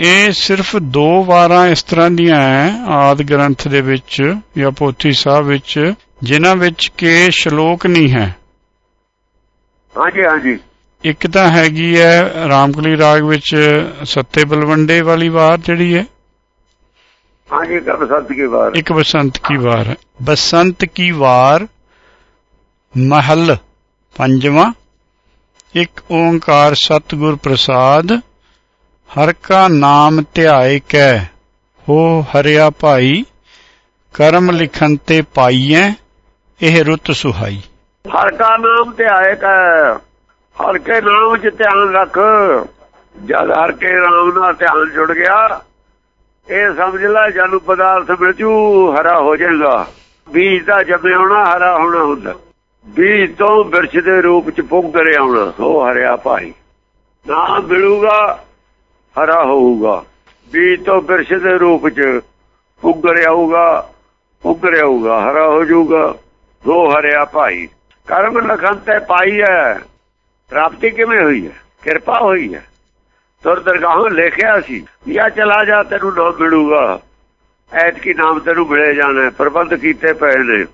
ਇਹ ਸਿਰਫ ਦੋ ਵਾਰਾਂ ਇਸ ਤਰ੍ਹਾਂ ਦੀਆਂ ਹੈ ਆਦ ਗ੍ਰੰਥ ਦੇ ਵਿੱਚ ਜਾਂ ਪੋਥੀ ਸਾਹਿਬ ਵਿੱਚ ਜਿਨ੍ਹਾਂ ਵਿੱਚ ਕਿ ਸ਼ਲੋਕ ਨਹੀਂ ਹੈ। ਹਾਂਜੀ ਹਾਂਜੀ। ਇੱਕ ਤਾਂ ਹੈਗੀ ਹੈ ਰਾਮਕਲੀ ਰਾਗ ਵਿੱਚ ਸੱਤੇ ਬਲਵੰਡੇ ਵਾਲੀ ਵਾਰ ਜਿਹੜੀ ਹੈ। ਹਾਂਜੀ ਕਬ ਸੱਤ ਕੀ ਵਾਰ। ਇੱਕ ਬਸੰਤ ਕੀ ਵਾਰ ਬਸੰਤ ਕੀ ਵਾਰ ਮਹਲ ਪੰਜਵਾਂ ਇੱਕ ਓੰਕਾਰ ਸਤਿਗੁਰ ਪ੍ਰਸਾਦ ਹਰ ਕਾ ਨਾਮ ਧਿਆਏ ਕੈ, ਹੋ ਹਰਿਆ ਭਾਈ, ਕਰਮ ਲਿਖਨ ਤੇ ਪਾਈਐ, ਇਹ ਰੁੱਤ ਸੁਹਾਈ। ਹਰ ਕਾ ਨਾਮ ਧਿਆਏ ਕਾ, ਹਰ ਕੇ ਨਾਮ 'ਚ ਧਿਆਨ ਰੱਖ। ਜਦ ਹਰ ਕੇ ਨਾਮ ਨਾਲ ਧਿਆਨ ਜੁੜ ਗਿਆ, ਇਹ ਸਮਝ ਲੈ ਜਨੂ ਪਦਾਰਥ ਮਿਲਜੂ, ਹਰਾ ਹੋ ਜਾਏਗਾ। ਬੀਜ ਦਾ ਜੰਮੇ ਹੋਣਾ, ਹਰਾ ਹੋਣਾ ਹੁੰਦਾ। ਬੀਜ ਤੋਂ ਬਿਰਛ ਦੇ ਰੂਪ 'ਚ ਪੁੰਗਰੇ ਆਉਣਾ ਉਹ ਹਰਿਆ ਭਾਈ। ਨਾਮ ਮਿਲੂਗਾ ਹਰਾ ਹੋਊਗਾ। ਬੀਜ ਤੋਂ ਬਿਰਸ਼ ਦੇ ਰੂਪ 'ਚ ਪੁੰਗਰ ਆਊਗਾ ਪੁੰਗਰ ਆਊਗਾ, ਹਰਾ ਹੋ ਜਾਊਗਾ। ਹੋ ਹਰਿਆ ਭਾਈ। ਕਰਮ ਲਖਨ ਪਾਈ ਹੈ ਪ੍ਰਾਪਤੀ ਕਿਵੇਂ ਹੋਈ ਹੈ ਕਿਰਪਾ ਹੋਈ ਹੈ ਤੁਰ ਦਰਗਾਹੋਂ ਲਿਖਿਆ ਸੀ ਜਾਂ ਚਲਾ ਜਾ, ਤੈਨੂੰ ਨਾਮ ਮਿਲੂਗਾ। ਐਤ ਕੀ ਨਾਮ ਤੈਨੂੰ ਮਿਲੇ ਜਾਣਾ ਪ੍ਰਬੰਧ ਕੀਤੇ ਪਏ ਨੇ।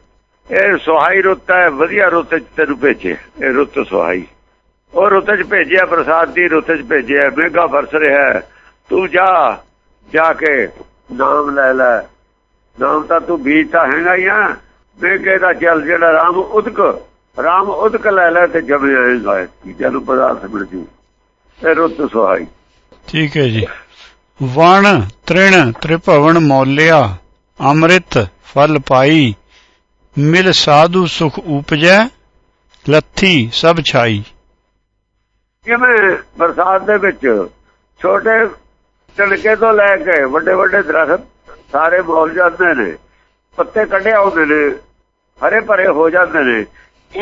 ਇਹ ਸੁਹਾਈ ਰੁੱਤ ਹੈ, ਵਧੀਆ ਰੁੱਤ ਚ ਤੈਨੂੰ ਭੇਜੇ। ਇਹ ਰੁੱਤ ਸੁਹਾਈ ਉਹ ਰੁੱਤ ਚ ਭੇਜਿਆ, ਪ੍ਰਸਾਦ ਦੀ ਰੁੱਤ ਚ ਭੇਜਿਆ ਮੇਗਾ ਵਰਸ ਰਿਹਾ ਤੂੰ ਜਾ ਜਾ ਕੇ ਨਾਮ ਲੈ ਲੈ। ਨਾਮ ਤਾਂ ਤੂੰ ਬੀਜ ਤਾਂ ਹੈਗਾ ਹੀ ਆ। ਮੇਗੇ ਦਾ ਜਲ ਜਿਹੜਾ ਰਾਮ ਉਦਕ ਰਾਮ ਉਦਕ ਲੈ ਲੈ ਤੇ ਜਮੇ ਆਏਗਾ। ਜਦ ਪਦਾਰਥ ਮਿਲ ਜੂ। ਇਹ ਰੁੱਤ ਸੁਹਾਈ। ਠੀਕ ਹੈ ਜੀ। ਵਣ, ਤ੍ਰਿਣ, ਤ੍ਰਿਭਵਨ, ਮੌਲਿਆ, ਅੰਮ੍ਰਿਤ, ਫਲ ਪਾਈ, ਮਿਲ ਸਾਧੂ ਸੁਖ ਉਪਜੈ, ਲੱਥੀ ਸਭ ਛਾਈ। ਕਿਵੇਂ ਬਰਸਾਤ ਦੇ ਵਿੱਚ ਛੋਟੇ ਟਣਕੇ ਤੋਂ ਲੈ ਕੇ ਵੱਡੇ ਵੱਡੇ ਦਰਖਤ ਸਾਰੇ ਬੋਲ ਜਾਂਦੇ ਨੇ, ਪੱਤੇ ਕੱਢੇ ਆਉਂਦੇ ਨੇ, ਹਰੇ ਭਰੇ ਹੋ ਜਾਂਦੇ ਨੇ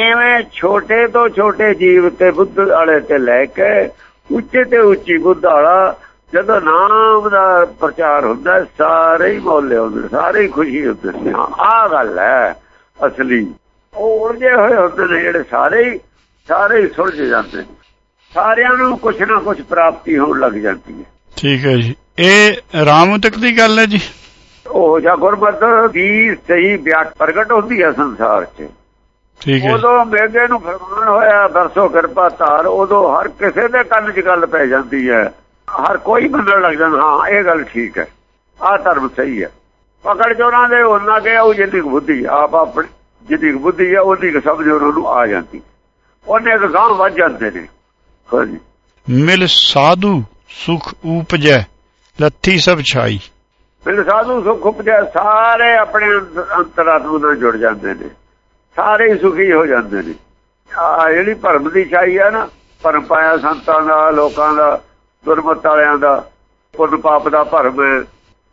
ਐਵੇਂ ਛੋਟੇ ਤੋਂ ਛੋਟੇ ਜੀਵ ਤੇ ਬੁੱਧ ਵਾਲੇ ਤੇ ਲੈ ਕੇ ਉੱਚੇ ਤੇ ਉੱਚੀ ਬੁੱਧ ਵਾਲਾ ਜਦੋਂ ਨਾਮ ਦਾ ਪ੍ਰਚਾਰ ਹੁੰਦਾ, ਸਾਰੇ ਹੀ ਬੋਲੇ ਹੁੰਦੇ, ਸਾਰੇ ਹੀ ਖੁਸ਼ੀ ਹੁੰਦੇ ਨੇ। ਆਹ ਗੱਲ ਹੈ ਅਸਲੀ। ਉਹ ਉਲਝੇ ਹੋਏ ਹੁੰਦੇ ਨੇ ਜਿਹੜੇ ਸਾਰੇ ਹੀ ਸਾਰੇ ਹੀ ਸੁਲਝ ਜਾਂਦੇ ਨੇ। ਸਾਰਿਆਂ ਨੂੰ ਕੁਛ ਨਾ ਕੁਛ ਪ੍ਰਾਪਤੀ ਹੋਣ ਲੱਗ ਜਾਂਦੀ ਹੈ। ਠੀਕ ਹੈ ਜੀ। ਇਹ ਰਾਮਤਕ ਦੀ ਗੱਲ ਹੈ ਜੀ? ਉਹ ਜਾਂ ਗੁਰਮਤ ਦੀ ਸਹੀ ਵਿਆਖ ਪ੍ਰਗਟ ਹੁੰਦੀ ਹੈ ਸੰਸਾਰ 'ਚ। ਠੀਕ ਹੈ ਉਦੋਂ ਮੇਗੇ ਨੂੰ ਫਰਮਾਨ ਹੋਇਆ ਦਰਸੋ ਕਿਰਪਾ ਧਾਰ ਉਦੋਂ ਹਰ ਕਿਸੇ ਦੇ ਕੰਨ 'ਚ ਗੱਲ ਪੈ ਜਾਂਦੀ ਹੈ। ਹਰ ਕੋਈ ਮੰਨਣ ਲੱਗ ਜਾਂਦਾ ਹਾਂ ਇਹ ਗੱਲ ਠੀਕ ਹੈ। ਆਹ ਧਰਮ ਸਹੀ ਹੈ। ਪਕੜ ਚੋਰਾਂ ਦੇ ਉਹਨਾਂ ਕੇ ਉਹ ਕੁ ਬੁੱਧੀ ਆਪ ਆਪਣੀ ਕੁ ਬੁੱਧੀ ਹੈ ਉਹਦੀ ਕੁ ਸਮਝ ਉਹਨਾਂ ਨੂੰ ਆ ਜਾਂਦੀ ਉਹਨੇ ਗਾਂ ਵੱਜ ਜਾਂਦੇ ਨੇ। ਹਾਂਜੀ। ਮਿਲ ਸਾਧੂ ਸੁਖ ਉਪਜੈ ਲੱਥੀ ਸਭ ਛਾਈ। ਫਿਰ ਸਾਧੂ ਸੁਖ ਉਪਜੈ ਸਾਰੇ ਆਪਣੇ ਅੰਤਰਾਤਮਾ ਨਾਲ ਜੁੜ ਜਾਂਦੇ ਨੇ। ਸਾਰੇ ਸੁਖੀ ਹੋ ਜਾਂਦੇ ਨੇ। ਆ ਜਿਹੜੀ ਭਰਮ ਦੀ ਛਾਈ ਹੈ ਨਾ ਭਰਮ ਪਾਇਆ ਸੰਤਾਂ ਦਾ ਲੋਕਾਂ ਦਾ ਗੁਰਮਤ ਵਾਲਿਆਂ ਦਾ ਪੁੰਨ ਪਾਪ ਦਾ ਭਰਮ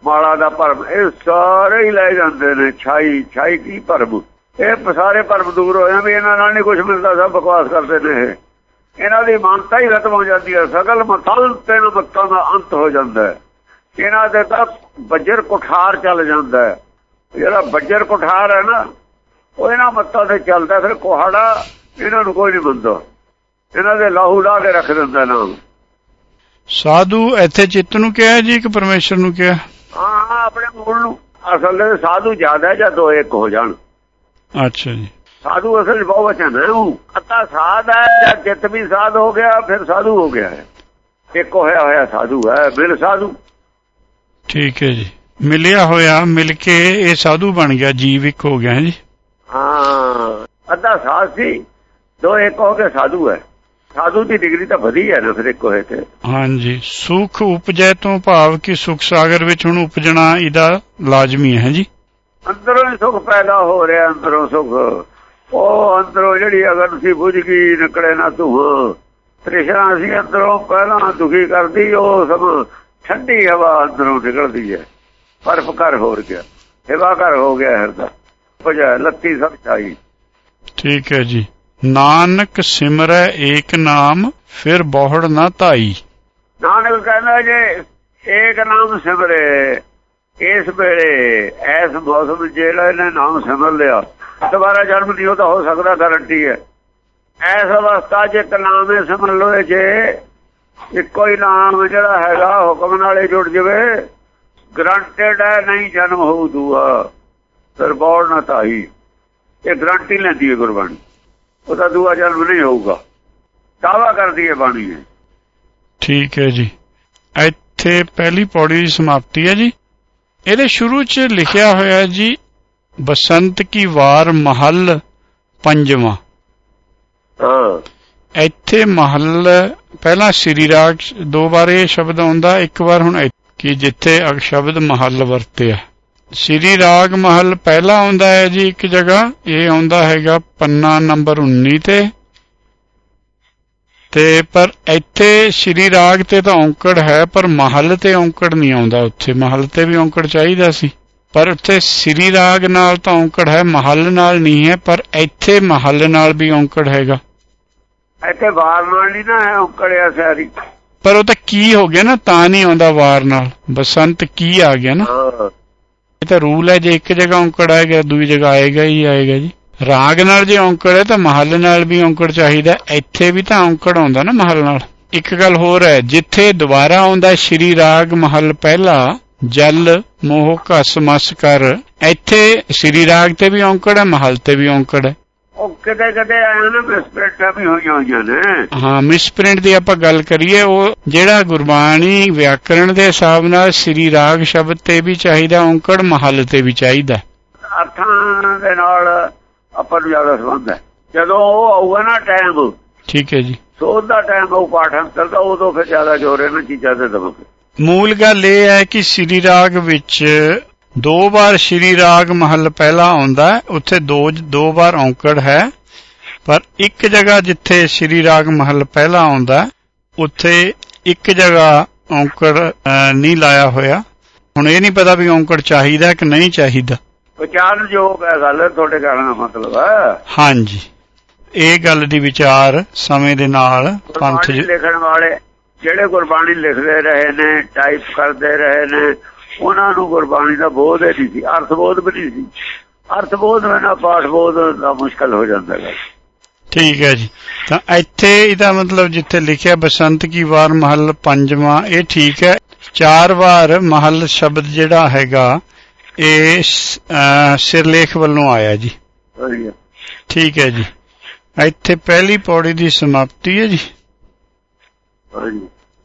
ਮਾਲਾ ਦਾ ਭਰਮ ਇਹ ਸਾਰੇ ਹੀ ਲੈ ਜਾਂਦੇ ਨੇ ਛਾਈ ਛਾਈ ਕੀ ਭਰਮ? ਇਹ ਸਾਰੇ ਭਰਮ ਦੂਰ ਹੋ ਜਾਂਦੇ ਇਹਨਾਂ ਨਾਲ ਨਹੀਂ ਕੁਝ ਮਿਲਦਾ ਸਭ ਬਕਵਾਸ ਕਰਦੇ ਨੇ ਇਹਨਾਂ ਦੀ ਮਾਨਤਾ ਹੀ ਖਤਮ ਹੋ ਜਾਂਦੀ ਹੈ। ਸਗਲ ਮਤਾਂ ਤੇ ਮਤਾਂ ਦਾ ਅੰਤ ਹੋ ਜਾਂਦਾ ਹੈ। ਇਹਨਾਂ ਦੇ ਤਾਂ ਬੱਜਰ ਕੁਠਾਰ ਚੱਲ ਜਾਂਦਾ ਹੈ। ਜਿਹੜਾ ਬੱਜਰ ਕੁਠਾਰ ਹੈ ਨਾ ਉਹ ਇਹਨਾਂ ਮੱਤਾਂ ਤੇ ਚੱਲਦਾ ਫਿਰ ਕੋਹੜਾ ਇਹਨਾਂ ਨੂੰ ਕੋਈ ਨਹੀਂ ਬੰਦਾ ਇਹਨਾਂ ਦੇ ਲਾਹੂ ਲਾ ਕੇ ਰੱਖ ਦਿੰਦਾ ਨਾਮ ਸਾਧੂ ਇੱਥੇ ਚਿੱਤ ਨੂੰ ਕਿਹਾ ਜੀ ਕਿ ਪਰਮੇਸ਼ਰ ਨੂੰ ਕਿਹਾ? ਹਾਂ ਆਪਣੇ ਮੂਲ ਨੂੰ। ਅਸਲ ਦੇ ਸਾਧੂ ਜ਼ਿਆਦਾ ਜਾਂ ਦੋ ਇੱਕ ਹੋ ਜਾਣ। ਅੱਛਾ ਜੀ। ਸਾਧੂ ਅਸਲ ਬਹੁਤ ਵਚਨ ਹੈ ਉਹ ਅੱਤਾ ਸਾਧ ਹੈ ਜਾਂ ਚਿੱਤ ਵੀ ਸਾਧ ਹੋ ਗਿਆ ਫਿਰ ਸਾਧੂ ਹੋ ਗਿਆ ਹੈ। ਇੱਕ ਹੋਇਆ ਹੋਇਆ ਸਾਧੂ ਹੈ ਮਿਲ ਸਾਧੂ। ਠੀਕ ਹੈ ਜੀ। ਮਿਲਿਆ ਹੋਇਆ ਮਿਲ ਕੇ ਇਹ ਸਾਧੂ ਬਣ ਗਿਆ ਜੀਵ ਇੱਕ ਹੋ ਗਿਆ ਜੀ? ਹਾਂ ਅੱਧਾ ਸਾਧ ਸੀ ਦੋ ਇੱਕ ਹੋ ਕੇ ਸਾਧੂ ਹੈ। ਸਾਧੂ ਦੀ ਡਿਗਰੀ ਤਾਂ ਵਧੀ ਹੈ ਨਾ ਫਿਰ ਇੱਕ ਹੋਏ ਤੇ। ਹਾਂਜੀ। ਸੁਖ ਉਪਜੈ ਤੋਂ ਭਾਵ ਕਿ ਸੁਖ ਸਾਗਰ ਵਿੱਚ ਹੁਣ ਉਪਜਣਾ ਇਹਦਾ ਲਾਜ਼ਮੀ ਹੈ ਜੀ? ਅੰਦਰੋਂ ਸੁਖ ਪੈਦਾ ਹੋ ਰਿਹਾ ਅੰਦਰੋਂ ਸੁਖ। ਉਹ ਅੰਦਰੋਂ ਜਿਹੜੀ ਅਗਰ ਸੀ ਬੁਝ ਗਈ ਨਿਕਲੇ ਨਾ ਤੂੰ ਤ੍ਰਿਸ਼ਨਾ ਸੀ ਅੰਦਰੋਂ ਪਹਿਲਾਂ ਦੁਖੀ ਕਰਦੀ ਉਹ ਸਭ ਠੰਡੀ ਹਵਾ ਅੰਦਰੋਂ ਨਿਕਲਦੀ ਹੈ। ਬਰਫ ਕਰ ਹੋਰ ਗਿਆ ਹਵਾ ਕਰ ਹੋ ਗਿਆ ਹਿਰਦਾ। ਭਜਾ ਲੱਤੀ ਸਭ ਚਾਈ ਠੀਕ ਹੈ ਜੀ। ਨਾਨਕ ਸਿਮਰੈ ਏਕ ਨਾਮ ਫਿਰ ਬਹੁੜ ਨਾ ਧਾਈ। ਨਾਨਕ ਕਹਿੰਦਾ ਜੇ ਏਕ ਨਾਮ ਸਿਮਰੇ ਇਸ ਵੇਲੇ ਐਸ ਮੌਸਮ ਜਿਹੜਾ ਇਹਨੇ ਨਾਮ ਸਿਮਰ ਲਿਆ। ਦੁਬਾਰਾ ਜਨਮ ਨਹੀਂ ਉਹਦਾ ਹੋ ਸਕਦਾ ਗਾਰੰਟੀ ਹੈ। ਐਸ ਅਵਸਥਾ 'ਚ ਇੱਕ ਹੈ ਸਿਮਰ ਲੋਏ ਜੇ ਇੱਕੋ ਹੀ ਨਾਮ ਜਿਹੜਾ ਹੈਗਾ, ਹੁਕਮ ਨਾਲੇ ਜੁੜ ਜਵੇ। ਗਰੰਟਡ ਹੈ, ਨਹੀਂ ਜਨਮ ਹੋਊ ਦੂਆ। ਸਰਬੌੜ ਨਾ ਤਾਈ। ਇਹ ਗਰੰਟੀ ਲੈਂਦੀ ਹੈ ਗੁਰਬਾਣੀ। ਉਹਦਾ ਦੂਆ ਜਨਮ ਨਹੀਂ ਹੋਊਗਾ। ਦਾਵਾ ਕਰਦੀ ਹੈ ਬਾਣੀ ਹੈ ਠੀਕ ਹੈ ਜੀ। ਇੱਥੇ ਪਹਿਲੀ ਪੌੜੀ ਦੀ ਸਮਾਪਤੀ ਹੈ ਜੀ। ਇਹਦੇ ਸ਼ੁਰੂ 'ਚ ਲਿਖਿਆ ਹੋਇਆ ਜੀ ਬਸੰਤ ਕੀ ਵਾਰ ਮਹੱਲ ਪੰਜਵਾਂ। ਹਾਂ। ਇੱਥੇ ਮਹੱਲ ਪਹਿਲਾਂ ਸ੍ਰੀ ਰਾਗ ਦੋ ਵਾਰ ਇਹ ਸ਼ਬਦ ਆਉਂਦਾ ਇੱਕ ਵਾਰ ਹੁਣ ਕਿ ਜਿੱਥੇ ਅਗ ਸ਼ਬਦ ਮਹੱਲ ਵਰਤਿਆ। ਸ੍ਰੀ ਰਾਗ ਮਹੱਲ ਪਹਿਲਾ ਆਉਂਦਾ ਹੈ ਜੀ ਇੱਕ ਜਗ੍ਹਾ ਇਹ ਆਉਂਦਾ ਹੈਗਾ ਪੰਨਾ ਨੰਬਰ 19 ਤੇ। ਤੇ ਪਰ ਇੱਥੇ ਸ੍ਰੀ ਰਾਗ ਤੇ ਤਾਂ ਔਂਕੜ ਹੈ ਪਰ ਮਹੱਲ ਤੇ ਔਂਕੜ ਨਹੀਂ ਆਉਂਦਾ ਉੱਥੇ ਮਹੱਲ ਤੇ ਵੀ ਔਂਕੜ ਚਾਹੀਦਾ ਸੀ। ਪਰ ਉੱਥੇ ਸ੍ਰੀ ਰਾਗ ਨਾਲ ਤਾਂ ਔਂਕੜ ਹੈ ਮਹੱਲ ਨਾਲ ਨਹੀਂ ਹੈ ਪਰ ਇੱਥੇ ਮਹੱਲ ਨਾਲ ਵੀ ਔਂਕੜ ਹੈਗਾ। ਇੱਥੇ ਵਾਰ ਨਾਲ ਨਹੀਂ ਨਾ ਹੈ ਉਕੜਿਆ ਸਾਰੀ ਪਰ ਉਹ ਤਾਂ ਕੀ ਹੋ ਗਿਆ ਨਾ ਤਾਂ ਨਹੀਂ ਆਉਂਦਾ ਵਾਰ ਨਾਲ। ਬਸੰਤ ਕੀ ਆ ਗਿਆ ਨਾ। ਇਹ ਤਾਂ ਰੂਲ ਹੈ ਜੇ ਇੱਕ ਜਗ੍ਹਾ ਔਂਕੜ ਆਏਗਾ ਦੂਜੀ ਜਗ੍ਹਾ ਆਏਗਾ ਹੀ ਆਏਗਾ ਜੀ। ਰਾਗ ਨਾਲ ਜੇ ਔਂਕੜ ਹੈ ਤਾਂ ਮਹੱਲ ਨਾਲ ਵੀ ਔਂਕੜ ਚਾਹੀਦਾ ਇੱਥੇ ਵੀ ਤਾਂ ਔਂਕੜ ਆਉਂਦਾ ਨਾ ਮਹੱਲ ਨਾਲ। ਇੱਕ ਗੱਲ ਹੋਰ ਹੈ ਜਿੱਥੇ ਦੁਬਾਰਾ ਆਉਂਦਾ ਸ਼੍ਰੀ ਰਾਗ ਮਹੱਲ ਪਹਿਲਾ ਜਲ ਮੋਹ ਘਸ ਮਸ ਕਰ। ਇੱਥੇ ਸ਼੍ਰੀ ਰਾਗ ਤੇ ਵੀ ਔਂਕੜ ਹੈ ਮਹੱਲ ਤੇ ਵੀ ਔਂਕੜ ਹੈ। ਉਹ ਕਿਤੇ ਕਿਤੇ ਆਇਆ ਨਾ ਮਿਸਪ੍ਰਿੰਟਾਂ ਵੀ ਹੋਈਆਂ ਹੋਈਆਂ ਨੇ। ਹਾਂ ਮਿਸਪ੍ਰਿੰਟ ਦੀ ਆਪਾਂ ਗੱਲ ਕਰੀਏ ਉਹ ਜਿਹੜਾ ਗੁਰਬਾਣੀ ਵਿਆਕਰਣ ਦੇ ਹਿਸਾਬ ਨਾਲ ਸ਼੍ਰੀ ਰਾਗ ਸ਼ਬਦ ਤੇ ਵੀ ਚਾਹੀਦਾ ਔਂਕੜ ਮਹੱਲ ਤੇ ਵੀ ਚਾਹੀਦਾ ਅਰਥਾਂ ਦੇ ਨਾਲ ਆਪਾਂ ਨੂੰ ਜ਼ਿਆਦਾ ਸੰਬੰਧ ਹੈ। ਜਦੋਂ ਉਹ ਆਊਗਾ ਨਾ ਟਾਈਮ ਠੀਕ ਹੈ ਜੀ। ਸੋਧ ਦਾ ਟਾਈਮ ਉਹ ਪਾਠ ਅੰਤਰ ਦਾ ਉਦੋਂ ਫਿਰ ਜ਼ਿਆਦਾ ਜ਼ੋਰ ਇਹਨਾਂ ਚੀਜ਼ਾਂ ਤੇ ਦਵਾਂਗੇ। ਮੂਲ ਗੱਲ ਇਹ ਹੈ ਕਿ ਸ਼੍ਰੀ ਰਾਗ ਵਿੱਚ ਦੋ ਵਾਰ ਸ਼੍ਰੀ ਰਾਗ ਮਹੱਲ ਪਹਿਲਾ ਆਉਂਦਾ ਹੈ ਉੱਥੇ ਦੋ ਦੋ ਵਾਰ ਔਂਕੜ ਹੈ। ਪਰ ਇੱਕ ਜਗ੍ਹਾ ਜਿੱਥੇ ਸ਼੍ਰੀ ਰਾਗ ਮਹੱਲ ਪਹਿਲਾ ਆਉਂਦਾ ਉੱਥੇ ਇੱਕ ਜਗ੍ਹਾ ਔਂਕੜ ਨਹੀਂ ਲਾਇਆ ਹੋਇਆ। ਹੁਣ ਇਹ ਨਹੀਂ ਪਤਾ ਵੀ ਔਂਕੜ ਚਾਹੀਦਾ ਕਿ ਨਹੀਂ ਚਾਹੀਦਾ। ਵਿਚਾਰਨਯੋਗ ਹੈ ਗੱਲ ਤੁਹਾਡੇ ਕਹਿਣ ਦਾ ਮਤਲਬ ਹੈ। ਹਾਂਜੀ। ਇਹ ਗੱਲ ਦੀ ਵਿਚਾਰ ਸਮੇਂ ਦੇ ਨਾਲ ਪੰਥ ਲਿਖਣ ਵਾਲੇ ਜਿਹੜੇ ਗੁਰਬਾਣੀ ਲਿਖਦੇ ਰਹੇ ਨੇ ਟਾਈਪ ਕਰਦੇ ਰਹੇ ਨੇ ਉਹਨਾਂ ਨੂੰ ਗੁਰਬਾਣੀ ਦਾ ਬੋਧ ਹੀ ਨਹੀਂ ਸੀ ਅਰਥ ਬੋਧ ਵੀ ਨਹੀਂ ਸੀ। ਅਰਥ ਬੋਧ ਬਿਨਾਂ ਪਾਠ ਬੋਧ ਦਾ ਮੁਸ਼ਕਲ ਹੋ ਜਾਂਦਾ ਹੈ। ਠੀਕ ਹੈ ਜੀ। ਤਾਂ ਇੱਥੇ ਇਹਦਾ ਮਤਲਬ ਜਿੱਥੇ ਲਿਖਿਆ ਬਸੰਤ ਕੀ ਵਾਰ ਮਹੱਲ ਪੰਜਵਾਂ ਇਹ ਠੀਕ ਹੈ। ਚਾਰ ਵਾਰ ਮਹੱਲ ਸ਼ਬਦ ਜਿਹੜਾ ਹੈਗਾ ਇਹ ਸਿਰਲੇਖ ਵੱਲੋਂ ਆਇਆ ਜੀ। ਠੀਕ ਹੈ ਜੀ। ਇੱਥੇ ਪਹਿਲੀ ਪੌੜੀ ਦੀ ਸਮਾਪਤੀ ਹੈ ਜੀ। ਹਾਂਜੀ